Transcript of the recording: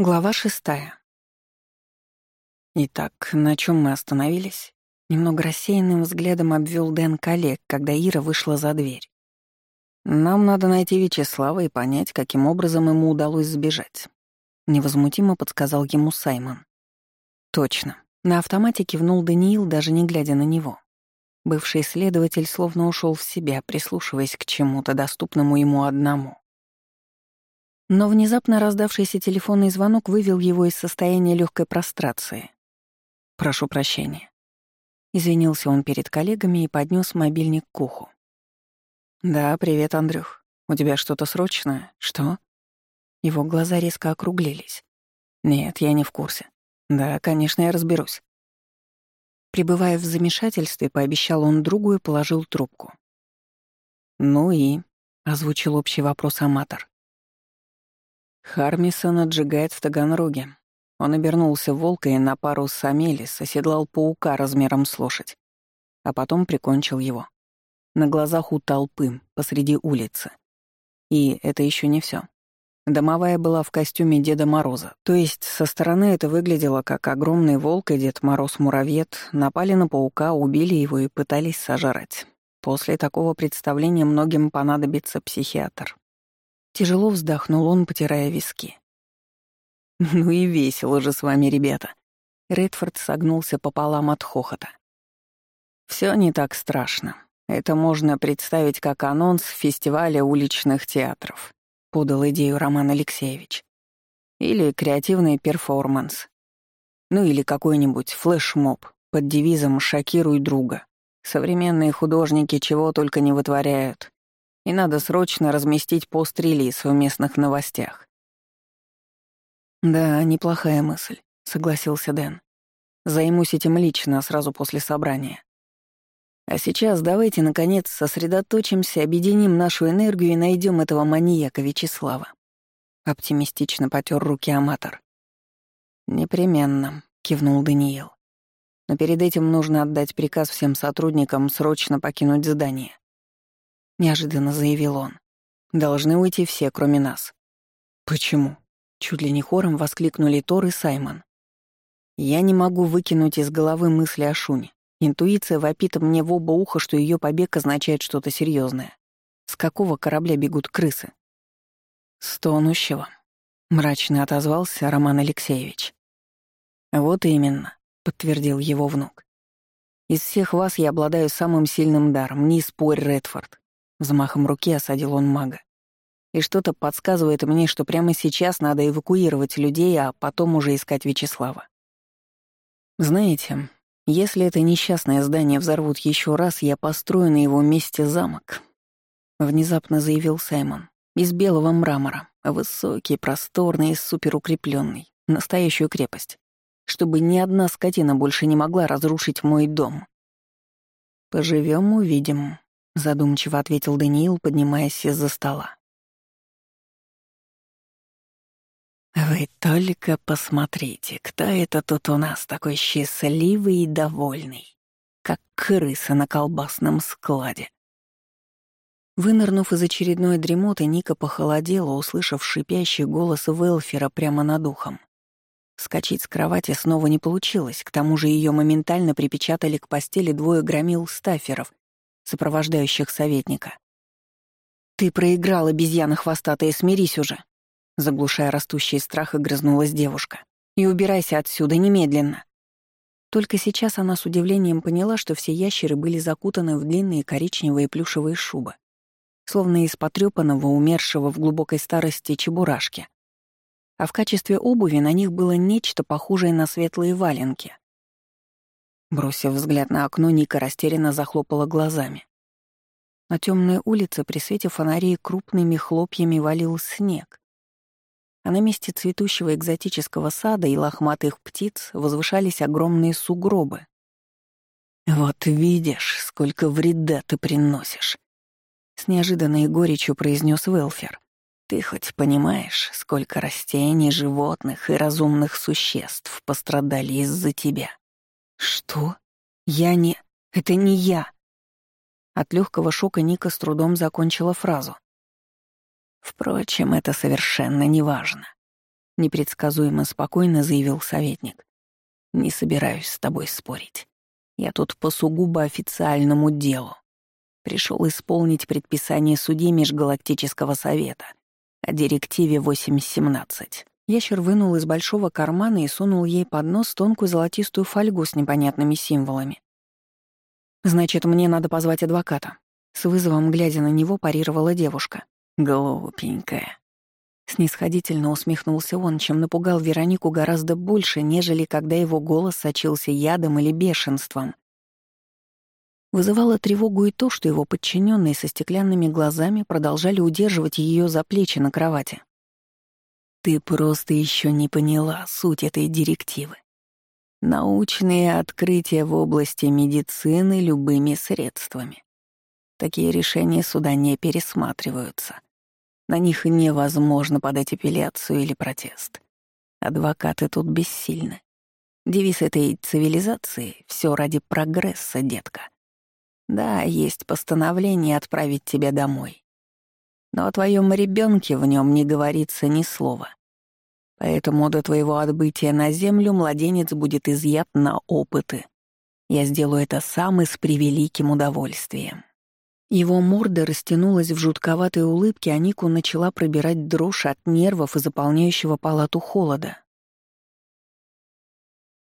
Глава шестая. Итак, на чем мы остановились? Немного рассеянным взглядом обвел Дэн коллег, когда Ира вышла за дверь. Нам надо найти Вячеслава и понять, каким образом ему удалось сбежать. Невозмутимо подсказал ему Саймон. Точно. На автомате кивнул Даниил, даже не глядя на него. Бывший следователь словно ушел в себя, прислушиваясь к чему-то доступному ему одному. Но внезапно раздавшийся телефонный звонок вывел его из состояния легкой прострации. «Прошу прощения». Извинился он перед коллегами и поднес мобильник к уху. «Да, привет, Андрюх. У тебя что-то срочное? Что?» Его глаза резко округлились. «Нет, я не в курсе. Да, конечно, я разберусь». Пребывая в замешательстве, пообещал он другу и положил трубку. «Ну и?» — озвучил общий вопрос аматор. Хармисон отжигает в Таганроге. Он обернулся волка и на пару с Амелис оседлал паука размером с лошадь, а потом прикончил его. На глазах у толпы, посреди улицы. И это еще не все. Домовая была в костюме Деда Мороза, то есть со стороны это выглядело как огромный волк и Дед Мороз-муравьед напали на паука, убили его и пытались сожрать. После такого представления многим понадобится психиатр. Тяжело вздохнул он, потирая виски. «Ну и весело же с вами, ребята!» Редфорд согнулся пополам от хохота. Все не так страшно. Это можно представить как анонс фестиваля уличных театров», — подал идею Роман Алексеевич. «Или креативный перформанс. Ну или какой-нибудь флешмоб под девизом «Шокируй друга». Современные художники чего только не вытворяют и надо срочно разместить пост-релиз в местных новостях. «Да, неплохая мысль», — согласился Дэн. «Займусь этим лично, сразу после собрания. А сейчас давайте, наконец, сосредоточимся, объединим нашу энергию и найдем этого маньяка Вячеслава». Оптимистично потер руки аматор. «Непременно», — кивнул Даниил. «Но перед этим нужно отдать приказ всем сотрудникам срочно покинуть здание. — неожиданно заявил он. «Должны уйти все, кроме нас». «Почему?» — чуть ли не хором воскликнули Тор и Саймон. «Я не могу выкинуть из головы мысли о Шуне. Интуиция вопит мне в оба уха, что ее побег означает что-то серьезное. С какого корабля бегут крысы?» «С тонущего», — мрачно отозвался Роман Алексеевич. «Вот именно», — подтвердил его внук. «Из всех вас я обладаю самым сильным даром, не спорь, Редфорд. Взмахом руки осадил он мага. И что-то подсказывает мне, что прямо сейчас надо эвакуировать людей, а потом уже искать Вячеслава. Знаете, если это несчастное здание взорвут еще раз, я построю на его месте замок. Внезапно заявил Саймон. Из белого мрамора. Высокий, просторный и суперукрепленный. Настоящую крепость. Чтобы ни одна скотина больше не могла разрушить мой дом. Поживем, увидим задумчиво ответил Даниил, поднимаясь из-за стола. «Вы только посмотрите, кто это тут у нас такой счастливый и довольный, как крыса на колбасном складе». Вынырнув из очередной дремоты, Ника похолодела, услышав шипящий голос Велфера прямо над ухом. Скочить с кровати снова не получилось, к тому же ее моментально припечатали к постели двое громил стаферов сопровождающих советника. «Ты проиграл, обезьяна хвостатая, смирись уже!» Заглушая растущий страх, огрызнулась девушка. «И убирайся отсюда немедленно!» Только сейчас она с удивлением поняла, что все ящеры были закутаны в длинные коричневые плюшевые шубы, словно из потрёпанного, умершего в глубокой старости чебурашки. А в качестве обуви на них было нечто похожее на светлые валенки. Бросив взгляд на окно, Ника растерянно захлопала глазами. На темной улице при свете фонарей крупными хлопьями валил снег. А на месте цветущего экзотического сада и лохматых птиц возвышались огромные сугробы. «Вот видишь, сколько вреда ты приносишь!» С неожиданной горечью произнес Велфер. «Ты хоть понимаешь, сколько растений, животных и разумных существ пострадали из-за тебя?» «Что? Я не... Это не я!» От легкого шока Ника с трудом закончила фразу. «Впрочем, это совершенно неважно. непредсказуемо спокойно заявил советник. Не собираюсь с тобой спорить. Я тут по сугубо официальному делу. Пришел исполнить предписание судей Межгалактического совета о директиве 817. Ящер вынул из большого кармана и сунул ей под нос тонкую золотистую фольгу с непонятными символами. «Значит, мне надо позвать адвоката». С вызовом, глядя на него, парировала девушка. «Глупенькая». Снисходительно усмехнулся он, чем напугал Веронику гораздо больше, нежели когда его голос сочился ядом или бешенством. Вызывало тревогу и то, что его подчиненные со стеклянными глазами продолжали удерживать ее за плечи на кровати. «Ты просто еще не поняла суть этой директивы. Научные открытия в области медицины любыми средствами. Такие решения суда не пересматриваются. На них невозможно подать апелляцию или протест. Адвокаты тут бессильны. Девиз этой цивилизации — все ради прогресса, детка. Да, есть постановление отправить тебя домой. Но о твоем ребенке в нем не говорится ни слова. Поэтому до твоего отбытия на землю младенец будет изъят на опыты. Я сделаю это сам и с превеликим удовольствием». Его морда растянулась в жутковатой улыбке, а Нику начала пробирать дрожь от нервов и заполняющего палату холода.